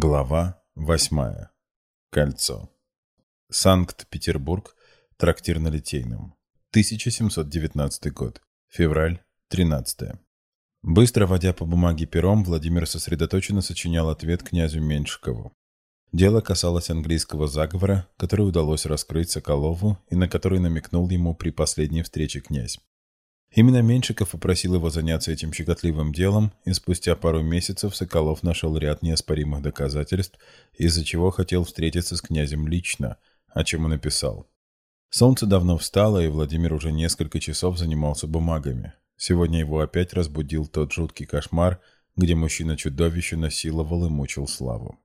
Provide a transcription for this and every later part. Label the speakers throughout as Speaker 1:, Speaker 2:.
Speaker 1: Глава восьмая. Кольцо. Санкт-Петербург. Трактир на Литейном. 1719 год. Февраль. 13. Быстро водя по бумаге пером, Владимир сосредоточенно сочинял ответ князю Меньшикову. Дело касалось английского заговора, который удалось раскрыть Соколову и на который намекнул ему при последней встрече князь. Именно Меньшиков попросил его заняться этим щекотливым делом, и спустя пару месяцев Соколов нашел ряд неоспоримых доказательств, из-за чего хотел встретиться с князем лично, о чем и написал. Солнце давно встало, и Владимир уже несколько часов занимался бумагами. Сегодня его опять разбудил тот жуткий кошмар, где мужчина-чудовище насиловал и мучил Славу.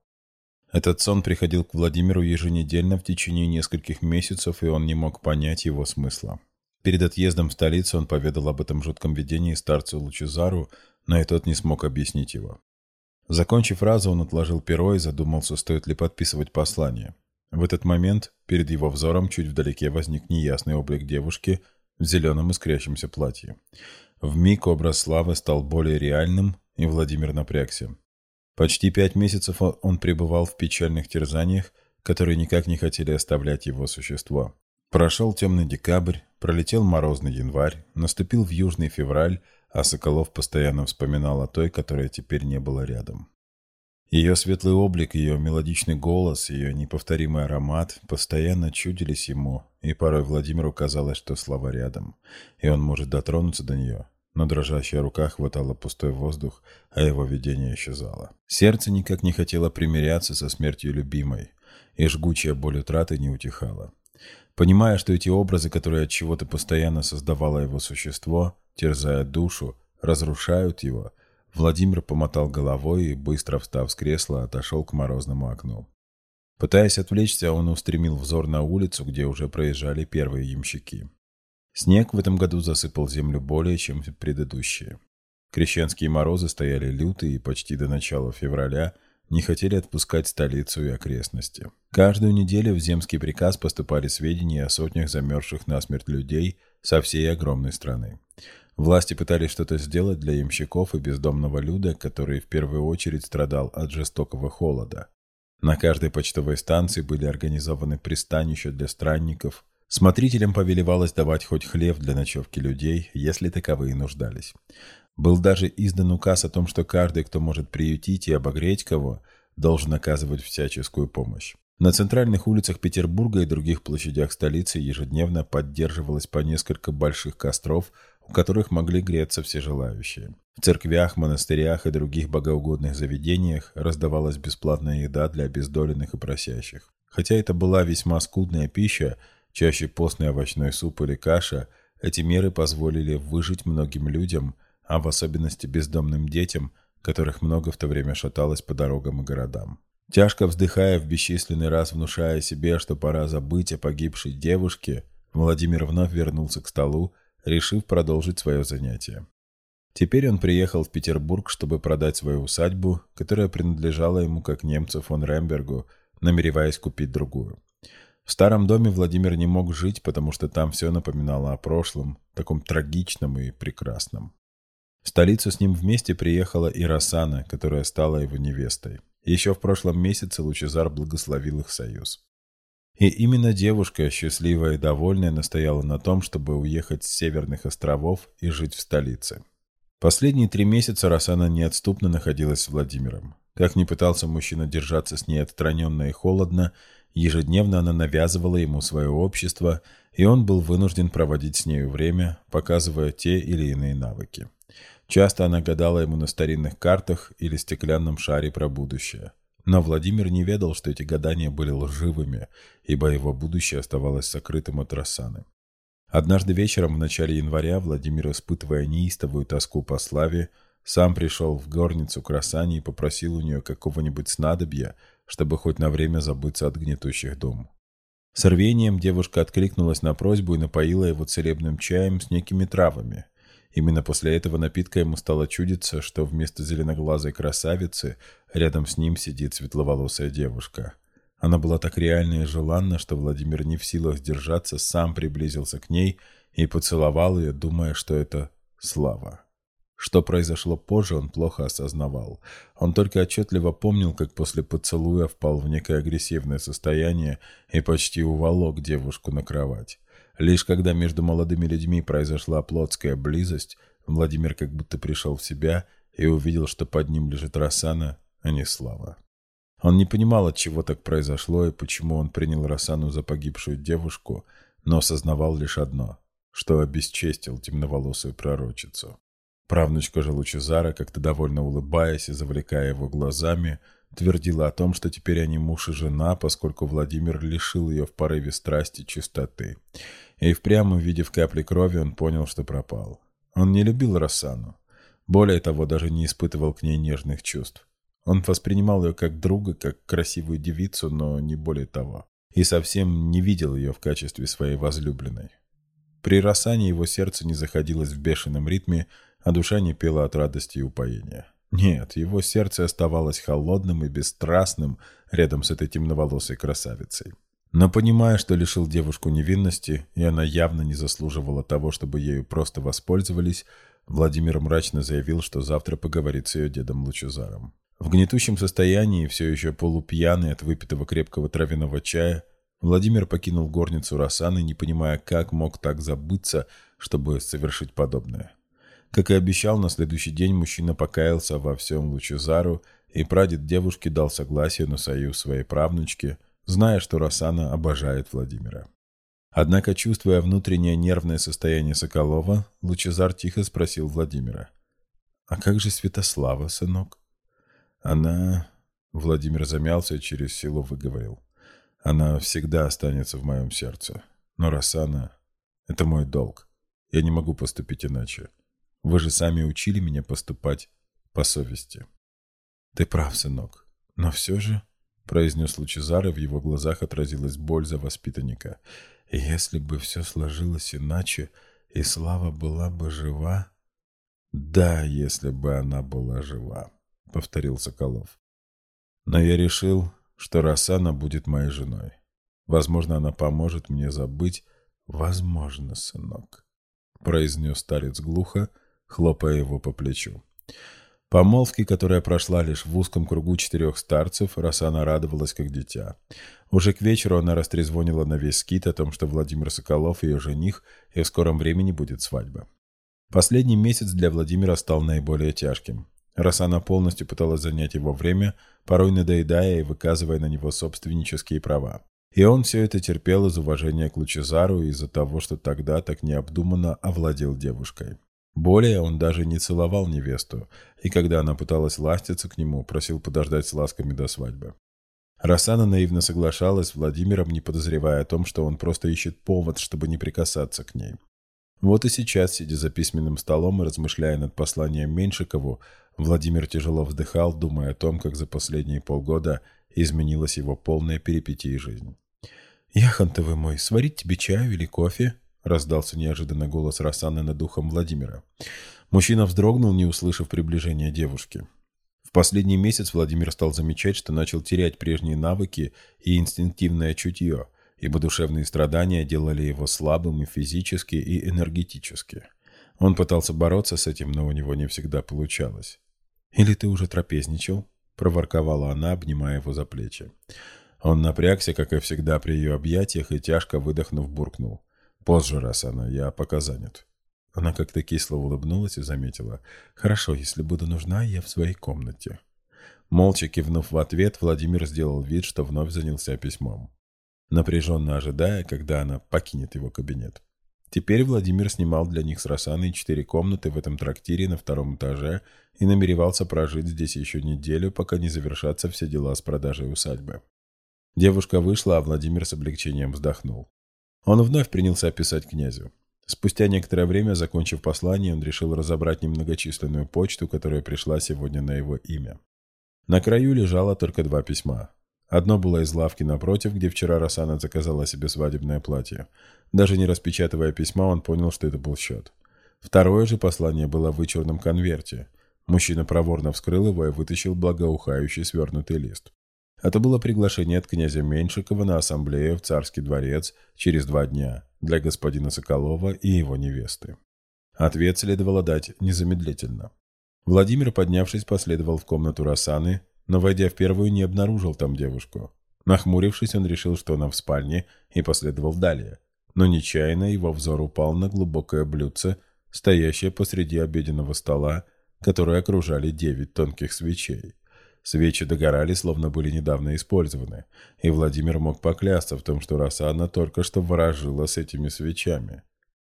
Speaker 1: Этот сон приходил к Владимиру еженедельно в течение нескольких месяцев, и он не мог понять его смысла. Перед отъездом в столицу он поведал об этом жутком видении старцу Лучезару, но и тот не смог объяснить его. Закончив фразу, он отложил перо и задумался, стоит ли подписывать послание. В этот момент перед его взором чуть вдалеке возник неясный облик девушки в зеленом искрящемся платье. В миг образ славы стал более реальным, и Владимир напрягся. Почти пять месяцев он пребывал в печальных терзаниях, которые никак не хотели оставлять его существо. Прошел темный декабрь, пролетел морозный январь, наступил в южный февраль, а Соколов постоянно вспоминал о той, которая теперь не была рядом. Ее светлый облик, ее мелодичный голос, ее неповторимый аромат постоянно чудились ему, и порой Владимиру казалось, что слова рядом, и он может дотронуться до нее, но дрожащая рука хватала пустой воздух, а его видение исчезало. Сердце никак не хотело примиряться со смертью любимой, и жгучая боль утраты не утихала. Понимая, что эти образы, которые от чего-то постоянно создавало его существо, терзая душу, разрушают его, Владимир помотал головой и, быстро встав с кресла, отошел к морозному окну. Пытаясь отвлечься, он устремил взор на улицу, где уже проезжали первые ямщики. Снег в этом году засыпал землю более, чем предыдущие. Крещенские морозы стояли лютые и почти до начала февраля не хотели отпускать столицу и окрестности. Каждую неделю в земский приказ поступали сведения о сотнях замерзших насмерть людей со всей огромной страны. Власти пытались что-то сделать для ямщиков и бездомного люда, который в первую очередь страдал от жестокого холода. На каждой почтовой станции были организованы пристанища для странников. Смотрителям повелевалось давать хоть хлеб для ночевки людей, если таковые нуждались. Был даже издан указ о том, что каждый, кто может приютить и обогреть кого, должен оказывать всяческую помощь. На центральных улицах Петербурга и других площадях столицы ежедневно поддерживалось по несколько больших костров, у которых могли греться все желающие. В церквях, монастырях и других богоугодных заведениях раздавалась бесплатная еда для обездоленных и просящих. Хотя это была весьма скудная пища, чаще постный овощной суп или каша, эти меры позволили выжить многим людям – а в особенности бездомным детям, которых много в то время шаталось по дорогам и городам. Тяжко вздыхая в бесчисленный раз, внушая себе, что пора забыть о погибшей девушке, Владимир вновь вернулся к столу, решив продолжить свое занятие. Теперь он приехал в Петербург, чтобы продать свою усадьбу, которая принадлежала ему как немцу фон Рембергу, намереваясь купить другую. В старом доме Владимир не мог жить, потому что там все напоминало о прошлом, таком трагичном и прекрасном. В столицу с ним вместе приехала и Рассана, которая стала его невестой. Еще в прошлом месяце Лучезар благословил их союз. И именно девушка, счастливая и довольная, настояла на том, чтобы уехать с северных островов и жить в столице. Последние три месяца Рассана неотступно находилась с Владимиром. Как ни пытался мужчина держаться с ней отстраненно и холодно, ежедневно она навязывала ему свое общество, и он был вынужден проводить с нею время, показывая те или иные навыки. Часто она гадала ему на старинных картах или стеклянном шаре про будущее. Но Владимир не ведал, что эти гадания были лживыми, ибо его будущее оставалось сокрытым от Рассаны. Однажды вечером в начале января Владимир, испытывая неистовую тоску по славе, сам пришел в горницу к Рассане и попросил у нее какого-нибудь снадобья, чтобы хоть на время забыться от гнетущих дум. С рвением девушка откликнулась на просьбу и напоила его целебным чаем с некими травами, Именно после этого напитка ему стало чудиться, что вместо зеленоглазой красавицы рядом с ним сидит светловолосая девушка. Она была так реальна и желанна, что Владимир не в силах сдержаться, сам приблизился к ней и поцеловал ее, думая, что это Слава. Что произошло позже, он плохо осознавал. Он только отчетливо помнил, как после поцелуя впал в некое агрессивное состояние и почти уволок девушку на кровать. Лишь когда между молодыми людьми произошла плотская близость, Владимир как будто пришел в себя и увидел, что под ним лежит Рассана, а не Слава. Он не понимал, от чего так произошло и почему он принял Рассану за погибшую девушку, но осознавал лишь одно, что обесчестил темноволосую пророчицу. Правнучка же Лучезара, как-то довольно улыбаясь и завлекая его глазами, твердила о том, что теперь они муж и жена, поскольку Владимир лишил ее в порыве страсти чистоты. И впрямь увидев капли крови, он понял, что пропал. Он не любил Рассану. Более того, даже не испытывал к ней нежных чувств. Он воспринимал ее как друга, как красивую девицу, но не более того. И совсем не видел ее в качестве своей возлюбленной. При Рассане его сердце не заходилось в бешеном ритме, а душа не пела от радости и упоения. Нет, его сердце оставалось холодным и бесстрастным рядом с этой темноволосой красавицей. Но понимая, что лишил девушку невинности, и она явно не заслуживала того, чтобы ею просто воспользовались, Владимир мрачно заявил, что завтра поговорит с ее дедом Лучезаром. В гнетущем состоянии, все еще полупьяный от выпитого крепкого травяного чая, Владимир покинул горницу Росаны, не понимая, как мог так забыться, чтобы совершить подобное. Как и обещал, на следующий день мужчина покаялся во всем Лучезару, и прадед девушки дал согласие на союз своей правнучки – зная, что Росана обожает Владимира. Однако, чувствуя внутреннее нервное состояние Соколова, Лучезар тихо спросил Владимира. «А как же Святослава, сынок?» «Она...» Владимир замялся и через силу выговорил. «Она всегда останется в моем сердце. Но Росана... Это мой долг. Я не могу поступить иначе. Вы же сами учили меня поступать по совести». «Ты прав, сынок. Но все же...» — произнес Лучезар, и в его глазах отразилась боль за воспитанника. «Если бы все сложилось иначе, и Слава была бы жива...» «Да, если бы она была жива», — повторил Соколов. «Но я решил, что Рассана будет моей женой. Возможно, она поможет мне забыть. Возможно, сынок», — произнес старец глухо, хлопая его по плечу. Помолвки, которая прошла лишь в узком кругу четырех старцев, Росана радовалась как дитя. Уже к вечеру она растрезвонила на весь скит о том, что Владимир Соколов ее жених, и в скором времени будет свадьба. Последний месяц для Владимира стал наиболее тяжким. Росана полностью пыталась занять его время, порой надоедая и выказывая на него собственнические права. И он все это терпел из уважения к Лучезару и из-за того, что тогда так необдуманно овладел девушкой. Более он даже не целовал невесту, и когда она пыталась ластиться к нему, просил подождать с ласками до свадьбы. Рассана наивно соглашалась с Владимиром, не подозревая о том, что он просто ищет повод, чтобы не прикасаться к ней. Вот и сейчас, сидя за письменным столом и размышляя над посланием Меньшикову, Владимир тяжело вздыхал, думая о том, как за последние полгода изменилась его полная перипетия жизнь. «Яхонтовый мой, сварить тебе чаю или кофе?» Раздался неожиданно голос Рассаны над духом Владимира. Мужчина вздрогнул, не услышав приближения девушки. В последний месяц Владимир стал замечать, что начал терять прежние навыки и инстинктивное чутье, ибо душевные страдания делали его слабым и физически, и энергетически. Он пытался бороться с этим, но у него не всегда получалось. «Или ты уже трапезничал?» – проворковала она, обнимая его за плечи. Он напрягся, как и всегда при ее объятиях, и тяжко выдохнув, буркнул. Позже, раз она, я пока занят. Она как-то кисло улыбнулась и заметила. «Хорошо, если буду нужна, я в своей комнате». Молча кивнув в ответ, Владимир сделал вид, что вновь занялся письмом, напряженно ожидая, когда она покинет его кабинет. Теперь Владимир снимал для них с Росаной четыре комнаты в этом трактире на втором этаже и намеревался прожить здесь еще неделю, пока не завершатся все дела с продажей усадьбы. Девушка вышла, а Владимир с облегчением вздохнул. Он вновь принялся писать князю. Спустя некоторое время, закончив послание, он решил разобрать немногочисленную почту, которая пришла сегодня на его имя. На краю лежало только два письма. Одно было из лавки напротив, где вчера Росана заказала себе свадебное платье. Даже не распечатывая письма, он понял, что это был счет. Второе же послание было в вычурном конверте. Мужчина проворно вскрыл его и вытащил благоухающий свернутый лист. Это было приглашение от князя Меньшикова на ассамблею в царский дворец через два дня для господина Соколова и его невесты. Ответ следовало дать незамедлительно. Владимир, поднявшись, последовал в комнату Рассаны, но, войдя в первую, не обнаружил там девушку. Нахмурившись, он решил, что она в спальне, и последовал далее. Но нечаянно его взор упал на глубокое блюдце, стоящее посреди обеденного стола, которое окружали девять тонких свечей. Свечи догорали, словно были недавно использованы, и Владимир мог поклясться в том, что Рассана только что ворожила с этими свечами.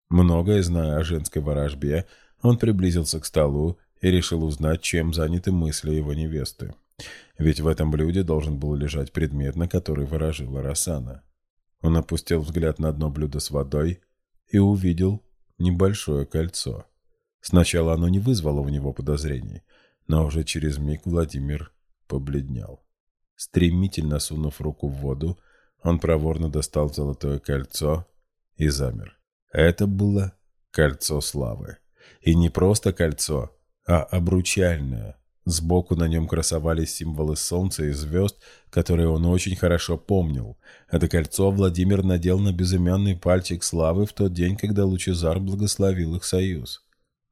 Speaker 1: Многое зная о женской ворожбе, он приблизился к столу и решил узнать, чем заняты мысли его невесты. Ведь в этом блюде должен был лежать предмет, на который ворожила Рассана. Он опустил взгляд на дно блюда с водой и увидел небольшое кольцо. Сначала оно не вызвало у него подозрений, но уже через миг Владимир побледнел. Стремительно сунув руку в воду, он проворно достал золотое кольцо и замер. Это было кольцо славы. И не просто кольцо, а обручальное. Сбоку на нем красовались символы солнца и звезд, которые он очень хорошо помнил. Это кольцо Владимир надел на безымянный пальчик славы в тот день, когда Лучезар благословил их союз.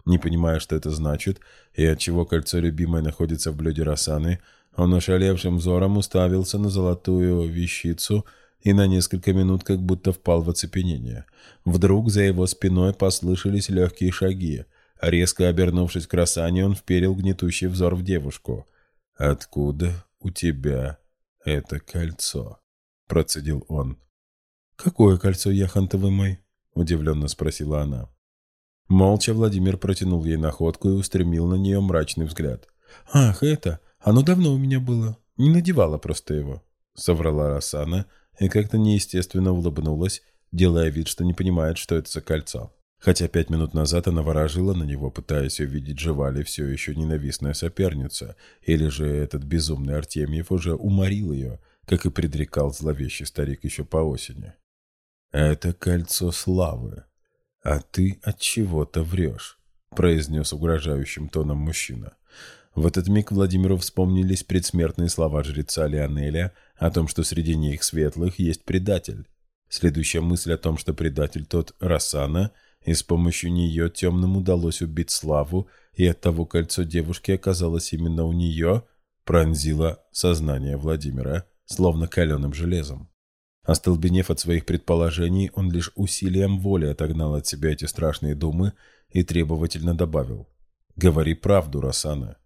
Speaker 1: Не понимая, что это значит, и отчего кольцо любимое находится в блюде Росаны, он ошалевшим взором уставился на золотую вещицу и на несколько минут как будто впал в оцепенение. Вдруг за его спиной послышались легкие шаги. Резко обернувшись к Росане, он вперил гнетущий взор в девушку. «Откуда у тебя это кольцо?» — процедил он. «Какое кольцо, яхонтовый мой?» — удивленно спросила она. Молча Владимир протянул ей находку и устремил на нее мрачный взгляд. «Ах, это! Оно давно у меня было. Не надевала просто его», — соврала Рассана и как-то неестественно улыбнулась, делая вид, что не понимает, что это за кольцо. Хотя пять минут назад она ворожила на него, пытаясь увидеть, жива ли все еще ненавистная соперница, или же этот безумный Артемьев уже уморил ее, как и предрекал зловещий старик еще по осени. «Это кольцо славы, а ты от чего-то врешь», — произнес угрожающим тоном мужчина. В этот миг Владимиру вспомнились предсмертные слова жреца Леонеля о том, что среди них светлых есть предатель. Следующая мысль о том, что предатель тот Рассана, и с помощью нее темным удалось убить Славу, и оттого кольцо девушки оказалось именно у нее, пронзила сознание Владимира, словно каленым железом. Остолбенев от своих предположений, он лишь усилием воли отогнал от себя эти страшные думы и требовательно добавил «Говори правду, Рассана».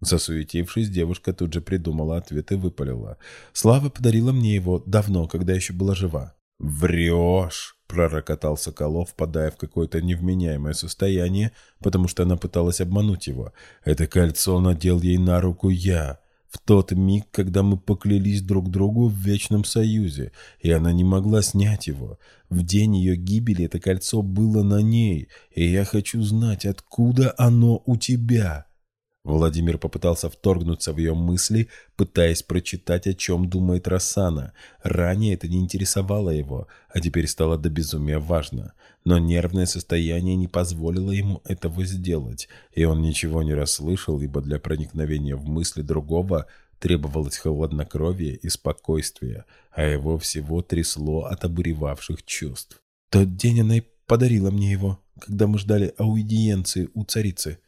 Speaker 1: Засуетившись, девушка тут же придумала ответ и выпалила. «Слава подарила мне его давно, когда еще была жива». «Врешь!» — пророкотал Соколов, впадая в какое-то невменяемое состояние, потому что она пыталась обмануть его. «Это кольцо надел ей на руку я, в тот миг, когда мы поклялись друг другу в вечном союзе, и она не могла снять его. В день ее гибели это кольцо было на ней, и я хочу знать, откуда оно у тебя». Владимир попытался вторгнуться в ее мысли, пытаясь прочитать, о чем думает Рассана. Ранее это не интересовало его, а теперь стало до безумия важно. Но нервное состояние не позволило ему этого сделать, и он ничего не расслышал, ибо для проникновения в мысли другого требовалось хладнокровие и спокойствие, а его всего трясло от обуревавших чувств. «Тот день она и подарила мне его, когда мы ждали аудиенции у царицы»,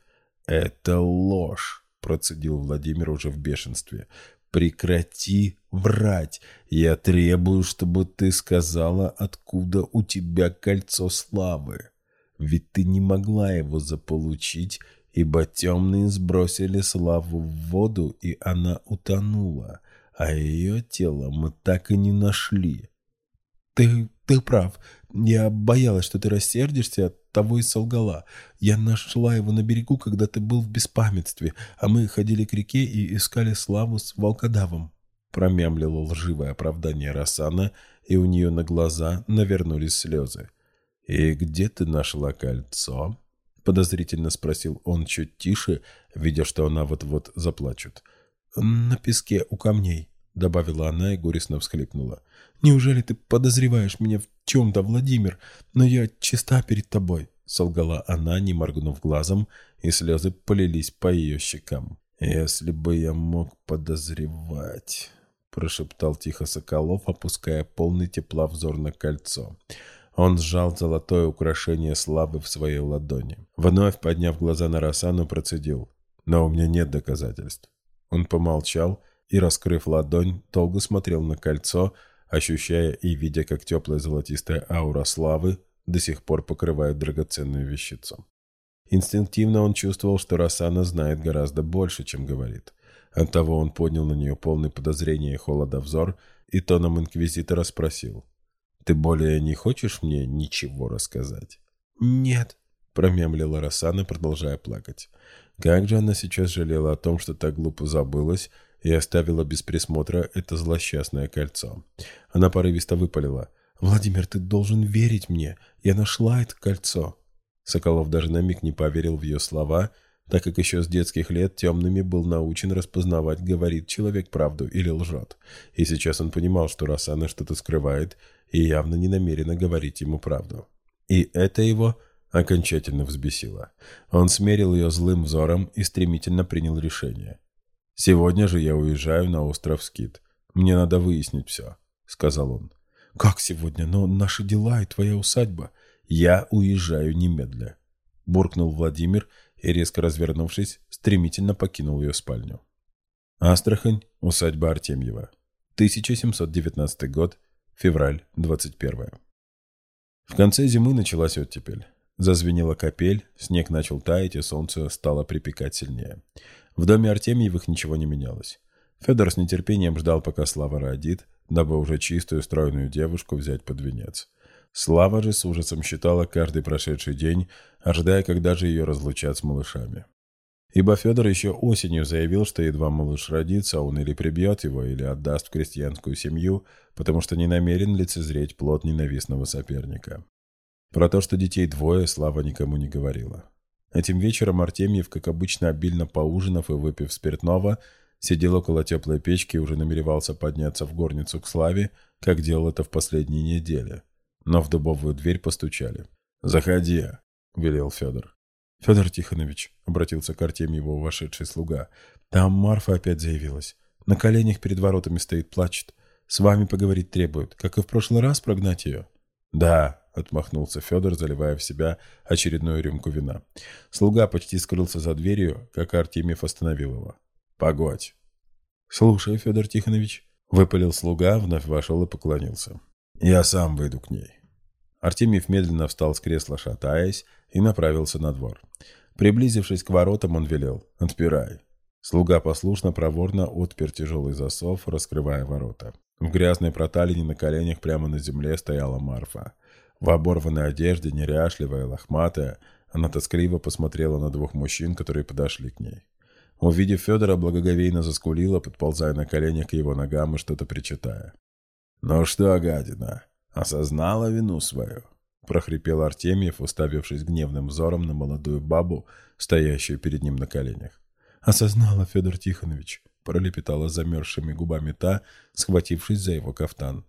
Speaker 1: «Это ложь», — процедил Владимир уже в бешенстве. «Прекрати врать. Я требую, чтобы ты сказала, откуда у тебя кольцо славы. Ведь ты не могла его заполучить, ибо темные сбросили славу в воду, и она утонула, а ее тело мы так и не нашли». «Ты, ты прав. Я боялась, что ты рассердишься, того и солгала. Я нашла его на берегу, когда ты был в беспамятстве, а мы ходили к реке и искали славу с волкодавом. Промямлило лживое оправдание Рассана, и у нее на глаза навернулись слезы. «И где ты нашла кольцо?» Подозрительно спросил он чуть тише, видя, что она вот-вот заплачет. «На песке у камней», — добавила она и горестно всхлипнула. «Неужели ты подозреваешь меня в чем-то, Владимир, но я чиста перед тобой», — солгала она, не моргнув глазом, и слезы полились по ее щекам. «Если бы я мог подозревать», — прошептал тихо Соколов, опуская полный тепла взор на кольцо. Он сжал золотое украшение славы в своей ладони. Вновь подняв глаза на Рассану, процедил. «Но у меня нет доказательств». Он помолчал и, раскрыв ладонь, долго смотрел на кольцо, ощущая и видя, как теплая золотистая аура славы до сих пор покрывает драгоценную вещицу. Инстинктивно он чувствовал, что Рассана знает гораздо больше, чем говорит. Оттого он поднял на нее полный подозрения и холода взор и тоном инквизитора спросил. «Ты более не хочешь мне ничего рассказать?»
Speaker 2: «Нет», —
Speaker 1: промямлила Рассана, продолжая плакать. Как же она сейчас жалела о том, что так глупо забылась и оставила без присмотра это злосчастное кольцо. Она порывисто выпалила.
Speaker 2: «Владимир, ты должен верить мне. Я нашла это кольцо».
Speaker 1: Соколов даже на миг не поверил в ее слова, так как еще с детских лет темными был научен распознавать, говорит человек правду или лжет. И сейчас он понимал, что Рассана что-то скрывает и явно не намерена говорить ему правду. И это его окончательно взбесило. Он смерил ее злым взором и стремительно принял решение. «Сегодня же я уезжаю на остров Скит. Мне надо выяснить все», — сказал он.
Speaker 2: «Как сегодня? Но наши дела и твоя усадьба...»
Speaker 1: «Я уезжаю немедля», — буркнул Владимир и, резко развернувшись, стремительно покинул ее спальню. Астрахань, усадьба Артемьева. 1719 год, февраль 21. В конце зимы началась оттепель. Зазвенела капель, снег начал таять, и солнце стало припекать сильнее. В доме Артемьевых ничего не менялось. Федор с нетерпением ждал, пока Слава родит, дабы уже чистую, стройную девушку взять под венец. Слава же с ужасом считала каждый прошедший день, ожидая, когда же ее разлучат с малышами. Ибо Федор еще осенью заявил, что едва малыш родится, он или прибьет его, или отдаст в крестьянскую семью, потому что не намерен лицезреть плод ненавистного соперника. Про то, что детей двое, Слава никому не говорила. Этим вечером Артемьев, как обычно, обильно поужинав и выпив спиртного, сидел около теплой печки и уже намеревался подняться в горницу к Славе, как делал это в последние недели. Но в дубовую дверь постучали. «Заходи», — велел Федор.
Speaker 2: «Федор Тихонович», — обратился к Артемьеву вошедший слуга, — «там Марфа опять заявилась. На коленях перед воротами стоит, плачет. С вами поговорить требует. Как и в прошлый раз прогнать ее?»
Speaker 1: «Да», — отмахнулся Федор, заливая в себя очередную рюмку вина. Слуга почти скрылся за дверью, как Артемьев остановил его. «Погодь».
Speaker 2: «Слушай, Федор Тихонович», — выпалил слуга, вновь вошел и поклонился.
Speaker 1: «Я сам выйду к ней». Артемьев медленно встал с кресла, шатаясь, и направился на двор. Приблизившись к воротам, он велел «Отпирай». Слуга послушно, проворно отпер тяжелый засов, раскрывая ворота. В грязной проталине на коленях прямо на земле стояла Марфа. В оборванной одежде, неряшливая, лохматая, она тоскливо посмотрела на двух мужчин, которые подошли к ней. Увидев Федора, благоговейно заскулила, подползая на коленях к его ногам и что-то причитая. «Ну что, гадина, осознала вину свою?» — прохрипел Артемьев, уставившись гневным взором на молодую бабу, стоящую перед ним на коленях.
Speaker 2: «Осознала, Федор Тихонович», — пролепетала замерзшими губами та, схватившись за его кафтан.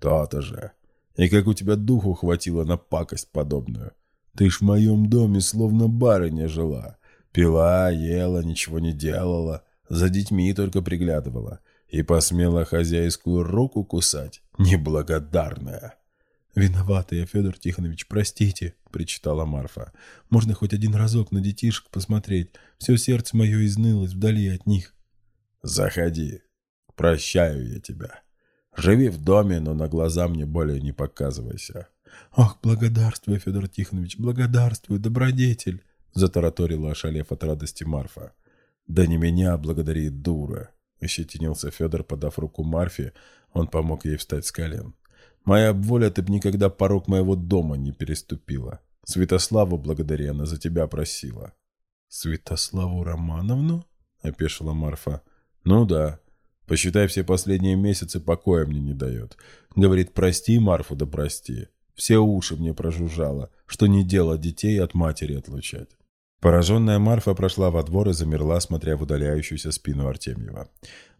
Speaker 1: «То-то же. И как у тебя духу хватило на пакость подобную? Ты ж в моем доме словно барыня жила. Пила, ела, ничего не делала, за детьми только приглядывала. И посмела хозяйскую руку кусать, неблагодарная.
Speaker 2: «Виновата я, Федор Тихонович, простите», — причитала Марфа. «Можно хоть один разок на детишек посмотреть? Все сердце мое изнылось вдали от них».
Speaker 1: «Заходи. Прощаю я тебя». Живи в доме, но на глаза мне более не показывайся.
Speaker 2: Ах, благодарствую, Федор Тихонович, благодарствую, добродетель, затараторила, ошалев от радости Марфа.
Speaker 1: Да не меня благодари, дура, ощетинился Федор, подав руку Марфе, он помог ей встать с колен. Моя воля, ты б никогда порог моего дома не переступила. Святославу благодаря она за тебя просила.
Speaker 2: Святославу Романовну?
Speaker 1: опешила Марфа. Ну да, Посчитай, все последние месяцы покоя мне не дает. Говорит, прости, Марфу, да прости. Все уши мне прожужжало, что не дело детей от матери отлучать. Пораженная Марфа прошла во двор и замерла, смотря в удаляющуюся спину Артемьева.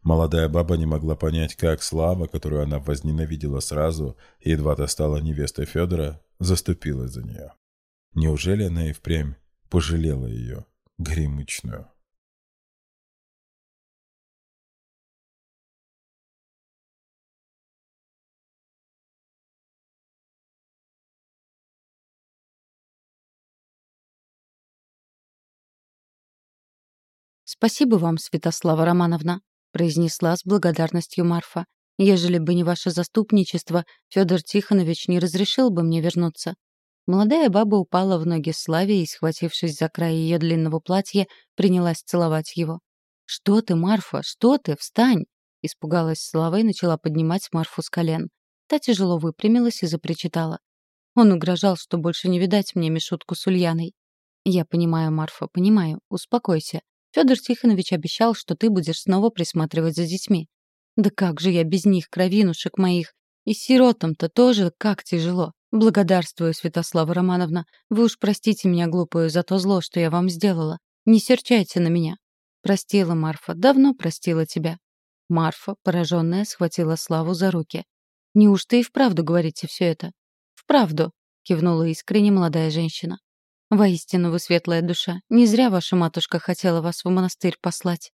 Speaker 1: Молодая баба не могла понять, как слава, которую она возненавидела сразу, едва-то стала невестой Федора, заступилась за нее. Неужели она и впрямь пожалела ее, гримычную?
Speaker 3: Спасибо вам, Святослава Романовна произнесла с благодарностью Марфа. «Ежели бы не ваше заступничество, Федор Тихонович не разрешил бы мне вернуться». Молодая баба упала в ноги Славе и, схватившись за край ее длинного платья, принялась целовать его. «Что ты, Марфа, что ты? Встань!» Испугалась Слава и начала поднимать Марфу с колен. Та тяжело выпрямилась и запричитала. Он угрожал, что больше не видать мне Мишутку с Ульяной. «Я понимаю, Марфа, понимаю. Успокойся. Федор Тихонович обещал, что ты будешь снова присматривать за детьми. Да как же я без них, кровинушек моих? И сиротам-то тоже как тяжело. Благодарствую, Святослава Романовна. Вы уж простите меня, глупую, за то зло, что я вам сделала. Не серчайте на меня. Простила, Марфа, давно простила тебя. Марфа, пораженная, схватила Славу за руки. «Неужто и вправду говорите все это?» «Вправду», — кивнула искренне молодая женщина. «Воистину вы светлая душа. Не зря ваша матушка хотела вас в монастырь послать».